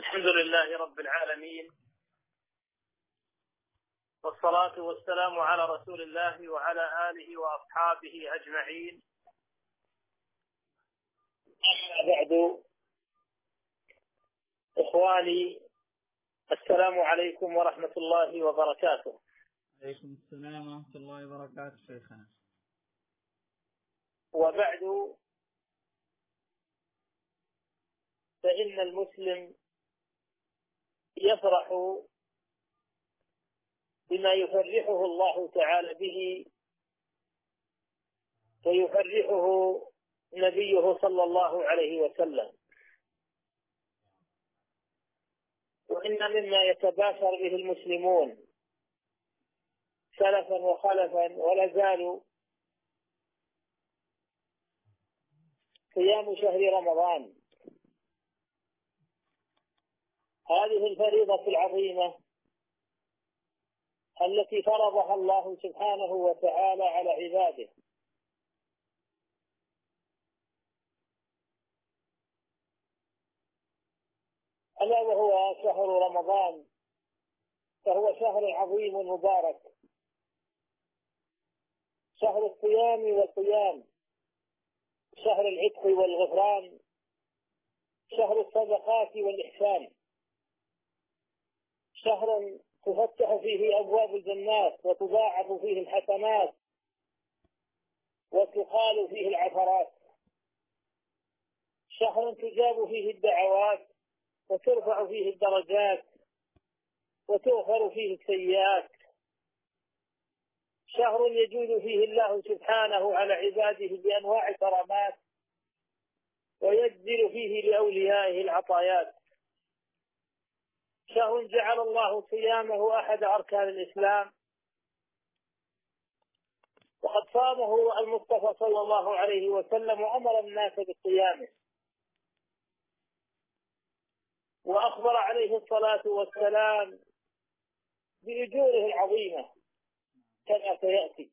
الحمد لله رب العالمين والصلاة والسلام على رسول الله وعلى آله وأصحابه أجمعين. أما بعد إخواني السلام عليكم ورحمة الله وبركاته. عليكم السلام ورحمة الله وبركاته شيخنا. وبعد فإن المسلم يفرح بما يفرحه الله تعالى به ويفرحه نبيه صلى الله عليه وسلم. وإن مما يتباشر به المسلمون سلفا وخلفا ولا زالوا صيام شهر رمضان. هذه الفريضة العظيمة التي فرضها الله سبحانه وتعالى على عباده. ألا وهو شهر رمضان فهو شهر عظيم مبارك. شهر الصيام والقيام شهر العتق والغفران شهر الصدقات والإحسان. شهر تفتح فيه أبواب الجنات وتضاعف فيه الحسنات وتقال فيه العثرات. شهر تجاب فيه الدعوات وترفع فيه الدرجات وتغفر فيه السيئات. شهر يجود فيه الله سبحانه على عباده بأنواع كرامات ويجزل فيه لأوليائه العطايات. شهر جعل الله صيامه أحد أركان الإسلام. وقد صامه المصطفى صلى الله عليه وسلم وأمر الناس بصيامه. وأخبر عليه الصلاة والسلام بأجوره العظيمة. كما سيأتي.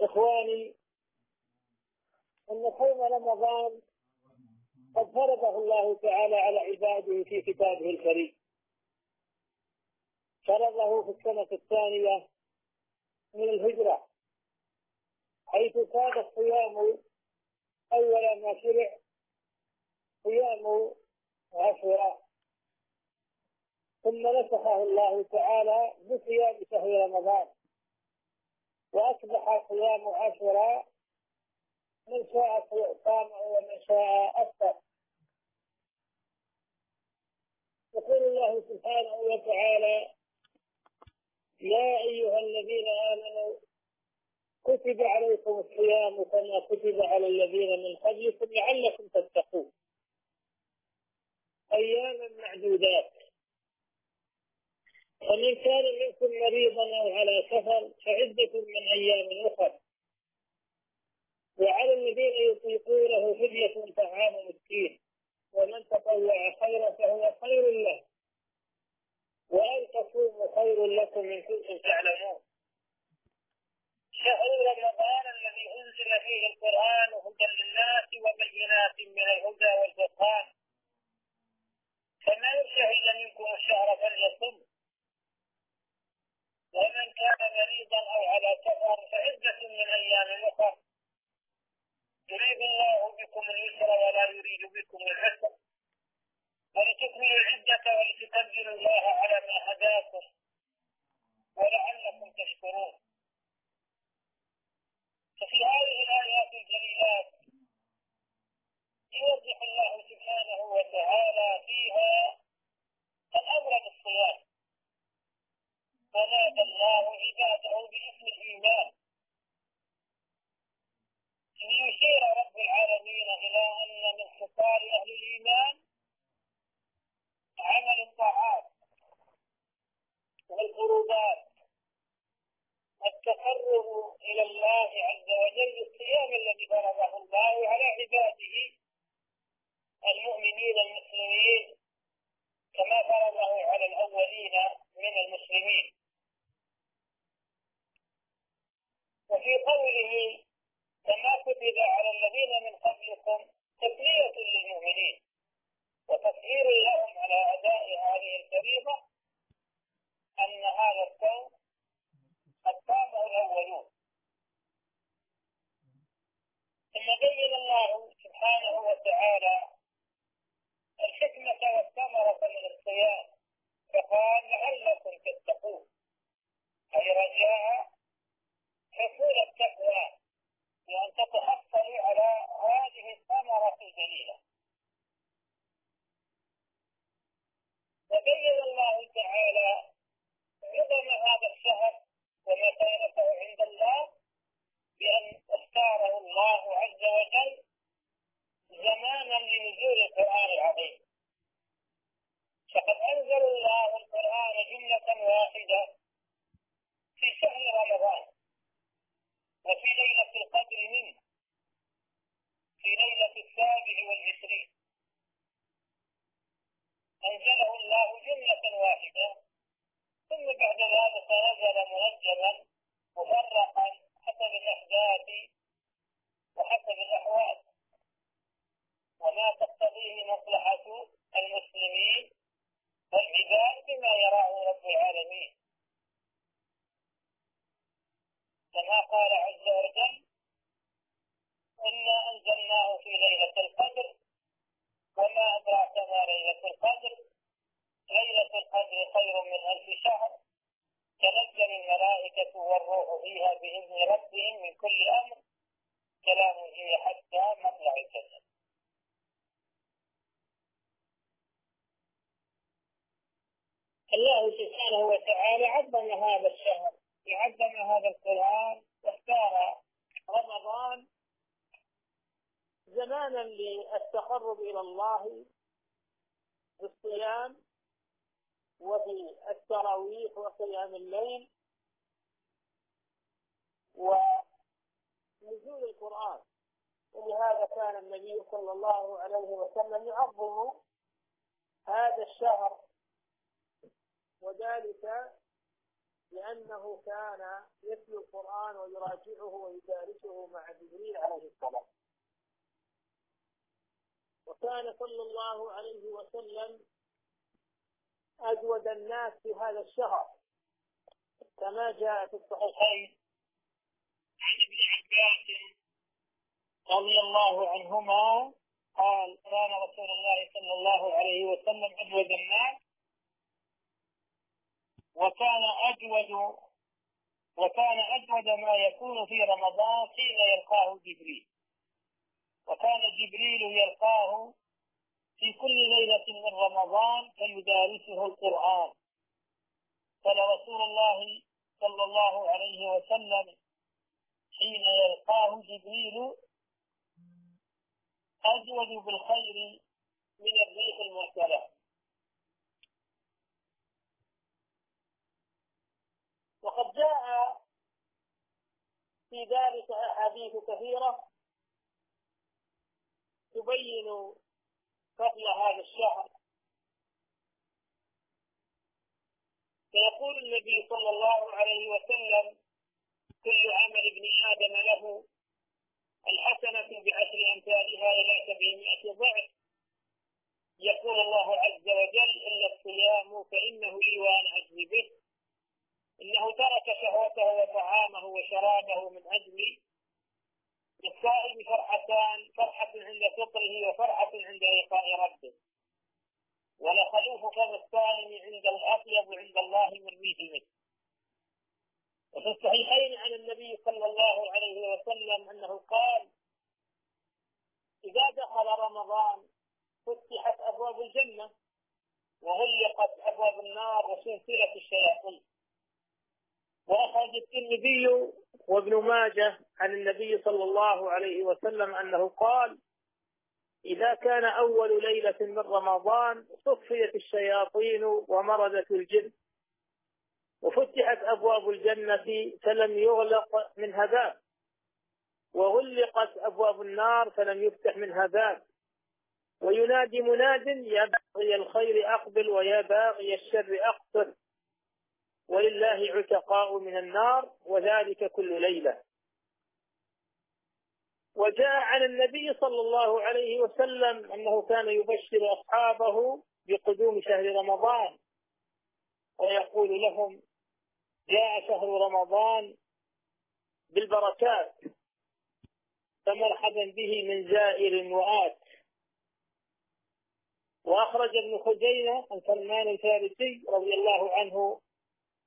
إخواني أن صوم رمضان قد فرضه الله تعالى على عباده في كتابه الكريم. فرضه في السنة الثانية من الهجرة حيث كان الصيام أول ما شرع صيام عشرة ثم نسخه الله تعالى بصيام شهر رمضان وأصبح صيام عشرة من شاء صام ومن شاء أفطر. يقول الله سبحانه وتعالى يا أيها الذين آمنوا كتب عليكم الصيام كما كتب على الذين من قبلكم لعلكم تتقون. أياما معدودات. ومن كان منكم مريضا أو على سفر فعدة من أيام أخر. وعلى الذين يطيقونه فدية طعام مسكين. ومن تطوع خيرا فهو خير له. وأن تصوموا خير لكم إن كنتم تعلمون. شهر رمضان الذي أنزل فيه القرآن هدى للناس وبينات من الهدى والفرقان. فمن شهد منكم الشهر فليصم. ومن كان مريضا أو على سفر فعدة من أيام أخرى. يريد الله بكم اليسر ولا يريد بكم العسر. ولتكملوا العدة ولتقدروا الله على ما هداكم ولعلكم تشكرون. ففي هذه الآيات الجليلات يوضح الله سبحانه وتعالى فيها الأمر بالصيام. فنادى الله عباده باسم الإيمان. ليشير رب العالمين إلى أن من خصال أهل الإيمان عمل الطاعات والقربات التقرب إلى الله عز وجل بالصيام الذي فرضه الله على عباده المؤمنين المسلمين كما فرضه على الأولين من المسلمين. وفي قوله كما كتب على الذين من قبلكم تسلية للمؤمنين وتسهيل لهم على أداء هذه الكلمة أن هذا الكون قد قامه الأولون ثم بين الله سبحانه وتعالى الحكمة والثمرة من الصيام فقال لعلكم تتقون أي رجاء خالدا ثم ذلك تتنزل منجما مفرقا حسب الأحداث وحسب الأحوال۔ وما تقتضيه مصلحة المسلمين والعباد بما يراه رب العالمين۔ كما قال عز وجل إنا أنزلناه في ليلة القدر وما أدراك ما ليلة القدر؟ ليلة القدر خير من ألف شهر. تنزل الملائكة والروح فيها بإذن ربهم من كل أمر. كلام هي حتى مطلع الفجر الله سبحانه وتعالى عظم هذا الشهر. وعظم هذا القرآن واختار رمضان زمانا للتقرب إلى الله بالصيام وفي التراويح وقيام الليل ونزول القرآن. ولهذا كان النبي صلى الله عليه وسلم يعظم هذا الشهر وذلك لأنه كان يتلو القرآن ويراجعه ويدارسه مع جبريل عليه السلام. وكان صلى الله عليه وسلم أجود الناس في هذا الشهر. كما جاء في الصحيحين. عن ابن عباس رضي الله عنهما قال كان رسول الله صلى الله عليه وسلم أجود الناس وكان أجود وكان أجود ما يكون في رمضان حين يلقاه جبريل. وكان جبريل يلقاه في كل ليلة من رمضان فيدارسه القرآن. فلرسول الله صلى الله عليه وسلم حين يلقاه جبريل أجود بالخير من الريح المرسلة وقد جاء في ذلك أحاديث كثيرة تبين قبل هذا الشهر. فيقول النبي صلى الله عليه وسلم كل عمل ابن آدم له الحسنة بعشر أمثالها إلى سبعمائة ضعف. يقول الله عز وجل إلا الصيام فإنه إيوان أجل به. إنه ترك شهوته وطعامه وشرابه من أجلي للصائم فرحتان فرحة عند فطره وفرحة عند لقاء ربه. ولخلوف فم الصائم عند الأطيب عند الله من ريح وفي الصحيحين عن النبي صلى الله عليه وسلم أنه قال إذا دخل رمضان فتحت أبواب الجنة وغلقت أبواب النار وسلسلة الشياطين. وأخرج الترمذي وابن ماجه عن النبي صلى الله عليه وسلم أنه قال إذا كان أول ليلة من رمضان صفيت الشياطين ومردت الجن وفتحت أبواب الجنة فلم يغلق منها باب وغلقت أبواب النار فلم يفتح منها باب وينادي مناد يا باغي الخير أقبل ويا باغي الشر أقصر ولله عتقاء من النار وذلك كل ليلة. وجاء عن النبي صلى الله عليه وسلم أنه كان يبشر أصحابه بقدوم شهر رمضان. ويقول لهم جاء شهر رمضان بالبركات فمرحبا به من زائر وآت. وأخرج ابن خزينة عن سلمان الفارسي رضي الله عنه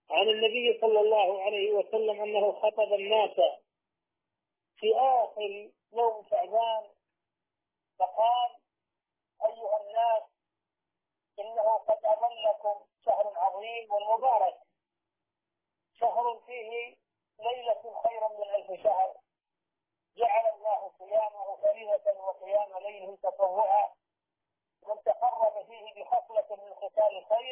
عن النبي صلى الله عليه وسلم أنه خطب الناس في آخر يوم شعبان فقال أيها الناس إنه قد أظلكم شهر عظيم ومبارك. شهر فيه ليلة خير من ألف شهر. جعل الله صيامه فريضة وقيام ليله تطوعا من تقرب فيه بخصلة من قتال خير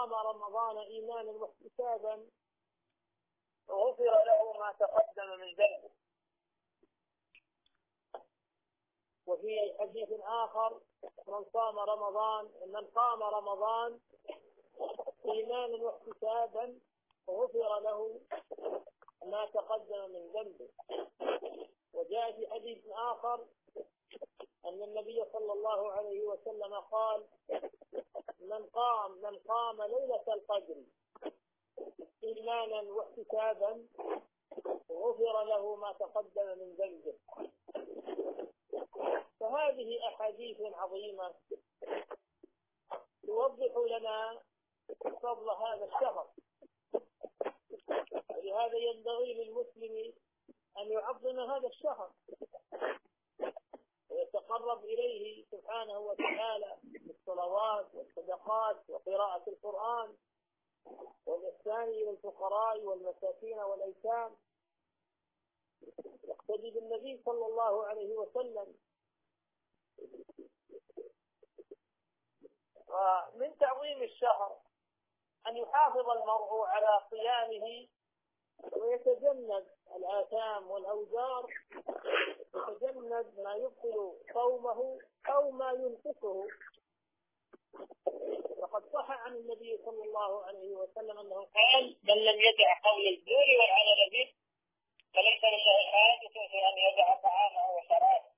صام رمضان إيمانا واحتسابا غفر له ما تقدم من ذنبه. وفي حديث آخر من صام رمضان من قام رمضان إيمانا واحتسابا غفر له ما تقدم من ذنبه. وجاء في حديث آخر أن النبي صلى الله عليه وسلم قال من قام من قام ليلة القدر إيمانا واحتسابا غفر له ما تقدم من ذنبه. فهذه أحاديث عظيمة توضح لنا فضل هذا الشهر. ولهذا ينبغي للمسلم أن يعظم هذا الشهر. يتقرب إليه سبحانه وتعالى بالصلوات والصدقات وقراءة القرآن والإحسان إلى الفقراء والمساكين والأيتام. يقتدي بالنبي صلى الله عليه وسلم. من تعظيم الشهر أن يحافظ المرء على صيامه ويتجنب الآثام والأوزار الولد ما يبطل صومه أو ما ينقصه وقد صح عن النبي صلى الله عليه وسلم أنه قال من لم يدع قول الزور والعمل به فليس لله حاجة في أن يدع طعامه وشرابه.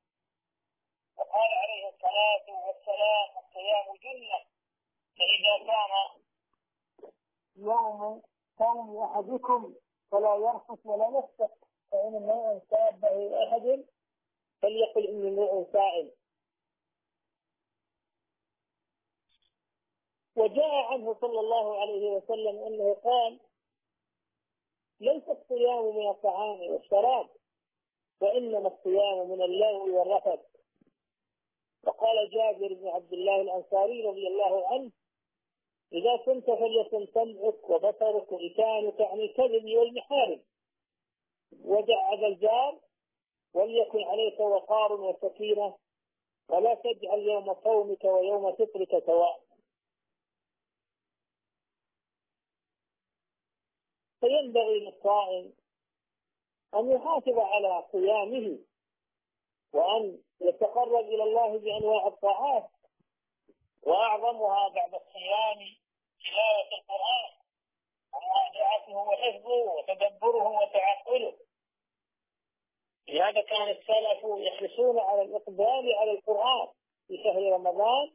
وقال عليه الصلاة والسلام الصيام جنة فإذا صام يوم صوم أحدكم فلا يرفث ولا يفسق فإن ما أنساب به أحد فليقل إن امرؤ فاعل. وجاء عنه صلى الله عليه وسلم أنه قال ليس الصيام من الطعام والشراب وإنما الصيام من اللهو والرفث. وقال جابر بن عبد الله الأنصاري رضي الله عنه إذا كنت فليكن سمعك وبصرك ولسانك عن الكذب والمحارم. ودع هذا الجار وليكن عليك وقار وسكينة ولا تجعل يوم صومك ويوم فطرك سواء. فينبغي للصائم أن يحافظ على صيامه وأن يتقرب إلى الله بأنواع الطاعات وأعظمها بعد الصيام تلاوة القرآن ومراجعته وحفظه وتدبره وتعقله. لهذا كان السلف يحرصون على الإقبال على القرآن في شهر رمضان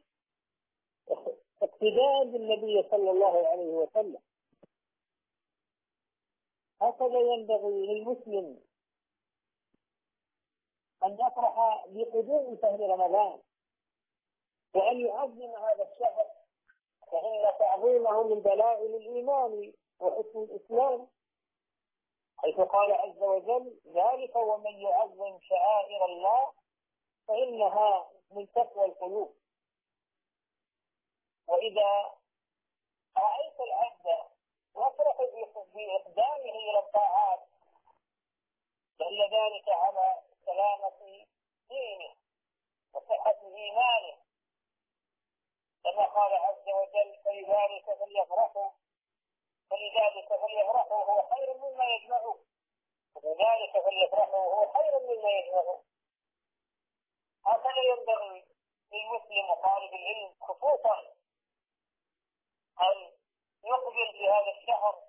اقتداء بالنبي صلى الله عليه وسلم. هكذا ينبغي للمسلم أن يفرح بقدوم شهر رمضان وأن يعظم هذا الشهر فإن تعظيمه من دلائل الإيمان وحسن الإسلام حيث قال عز وجل ذلك ومن يعظم شعائر الله فإنها من تقوى القلوب. وإذا رأيت العبد يفرح بإقدامه إلى الطاعات دل ذلك على سلامة دينه وصحة إيمانه. كما قال عز وجل فلذلك فليفرحوا فلذلك فليفرحوا هو خير مما يجمعون. فلذلك فليفرحوا هو خير مما يجمعون. هكذا ينبغي للمسلم وطالب العلم خصوصا أن يقبل في هذا الشهر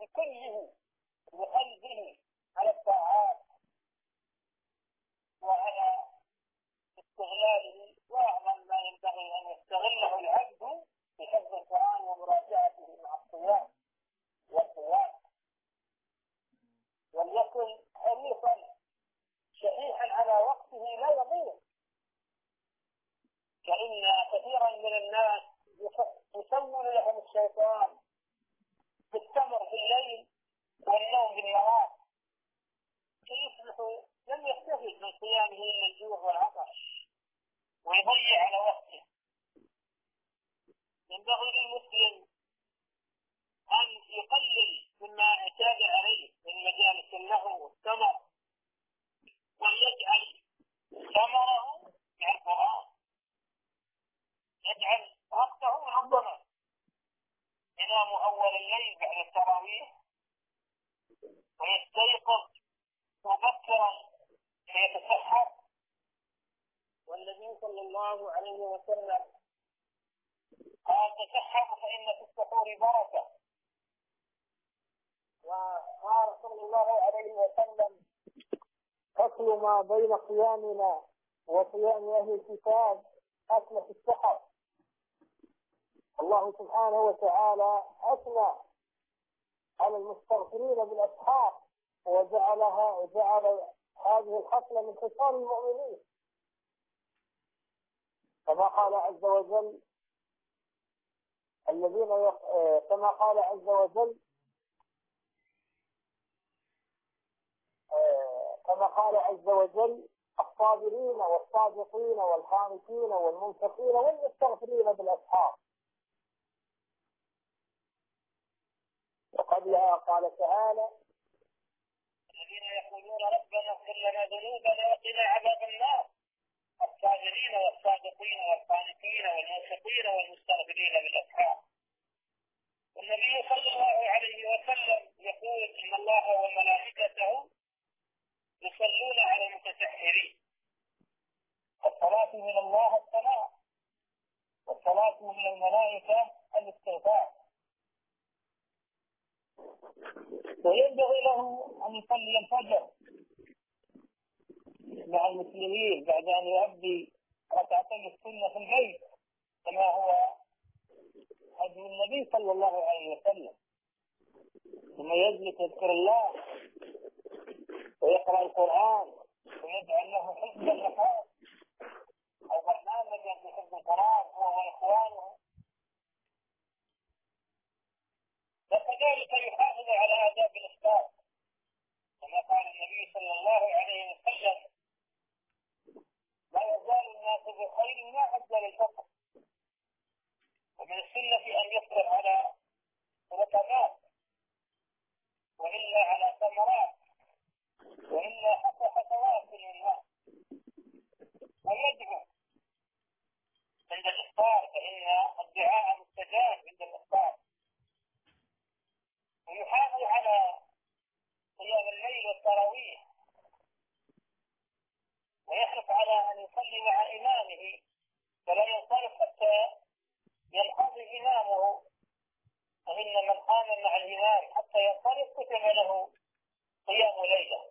بكله بقلبه على الطاعات كثيرا من الناس يسول لهم الشيطان بالتمر في الليل والنوم بالنهار فيصبح لم يستفد من صيامه إلا الجوع والعطش ويضيع على وقته. ينبغي للمسلم أن يقلل مما أعتاد عليه من مجالس اللهو والتمر ويستيقظ مبكرا فيتسحر والنبي صلى الله عليه وسلم قال تسحروا فإن في السحور بركة وقال صلى الله عليه وسلم أصل ما بين قيامنا وقيام أهل الكتاب أصل في السحر. الله سبحانه وتعالى أثنى على المستغفرين بالاسحار وجعلها وجعل هذه الحفله من خصال المؤمنين. كما قال عز وجل الذين يق... كما قال عز وجل كما قال عز وجل الصابرين والصادقين والقانتين والمنفقين والمستغفرين بالاسحار وقبلها قال تعالى الذين يقولون ربنا اغفر لنا ذنوبنا وقنا عذاب النار. الصابرين والصادقين والقانتين والموفقين والمستغفرين بالاسحار والنبي صلى الله عليه وسلم يقول إن الله وملائكته يصلون على المتسحرين. الصلاه من الله الثناء والصلاة من الملائكة الاستغفار. وينبغي له أن يصلي الفجر. مع المسلمين بعد أن يؤدي ركعتي السنة في البيت كما هو هدي النبي صلى الله عليه وسلم. ثم يجلس يذكر الله ويقرأ القرآن ويدعو له حزب النفاق أو برنامجا بحزب القرآن هو وإخوانه. وكذلك يحافظ على آداب الإفطار كما قال النبي صلى الله عليه وسلم لا يزال الناس بخير ما عدل الفقر. ومن السنة أن يفطر على ركبات وإلا على ثمرات وإلا حتى خطوات للناس ويدعو عند الإفطار فإن الدعاء مستجاب ينقضي إمامه وإن من قام مع الإمام حتى ينطلق كتب له قيام ليلة.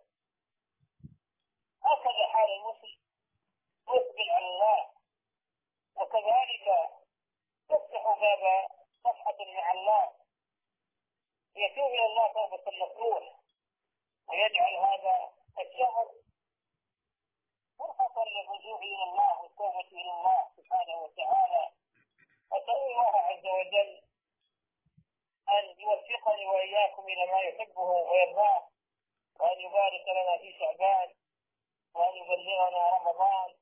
هكذا حال المسلم يقبل على الله وكذلك تفتح باب صفحة مع الله يتوب إلى الله توبة النصوح ويجعل هذا الشهر يحبه ويرضاه وأن يبارك لنا في شعبان وأن يبلغنا رمضان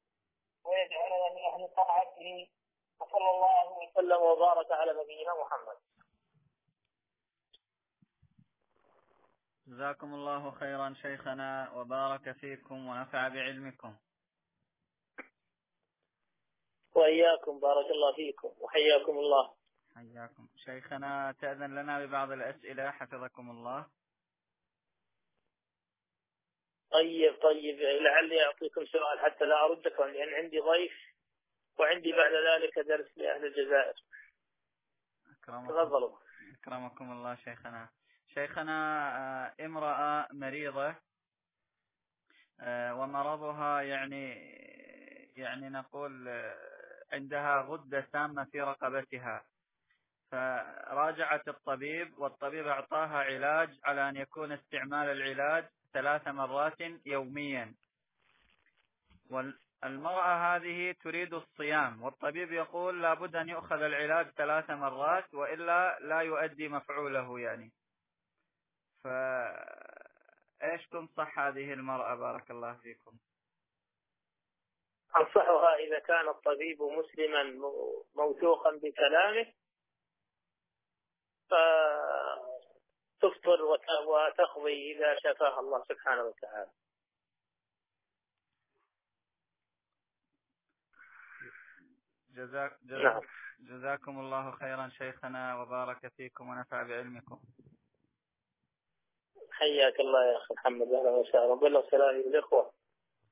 ويجعلنا من أهل طاعته وصلى الله وسلم وبارك على نبينا محمد جزاكم الله خيرا شيخنا وبارك فيكم ونفع بعلمكم وإياكم بارك الله فيكم وحياكم الله حياكم. شيخنا تأذن لنا ببعض الأسئلة حفظكم الله. طيب طيب لعلي أعطيكم سؤال حتى لا أردكم لأن عندي ضيف وعندي بعد ذلك درس لأهل الجزائر. تفضلوا. أكرمكم الله شيخنا. شيخنا آه، امرأة مريضة آه، ومرضها يعني يعني نقول آه، عندها غدة سامة في رقبتها. فراجعت الطبيب والطبيب أعطاها علاج على أن يكون استعمال العلاج ثلاث مرات يوميا. والمرأة هذه تريد الصيام والطبيب يقول لابد أن يؤخذ العلاج ثلاث مرات وإلا لا يؤدي مفعوله يعني. فإيش إيش تنصح هذه المرأة؟ بارك الله فيكم. أنصحها إذا كان الطبيب مسلما موثوقا بكلامه تفطر وتقضي إذا شفاها الله سبحانه وتعالى. جزاك جزاك نعم. جزاكم الله خيرا شيخنا وبارك فيكم ونفع بعلمكم. حياك الله يا أخي محمد أهلا وسهلا. وبلغ سلامي للاخوه